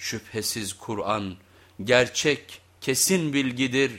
Şüphesiz Kur'an gerçek kesin bilgidir.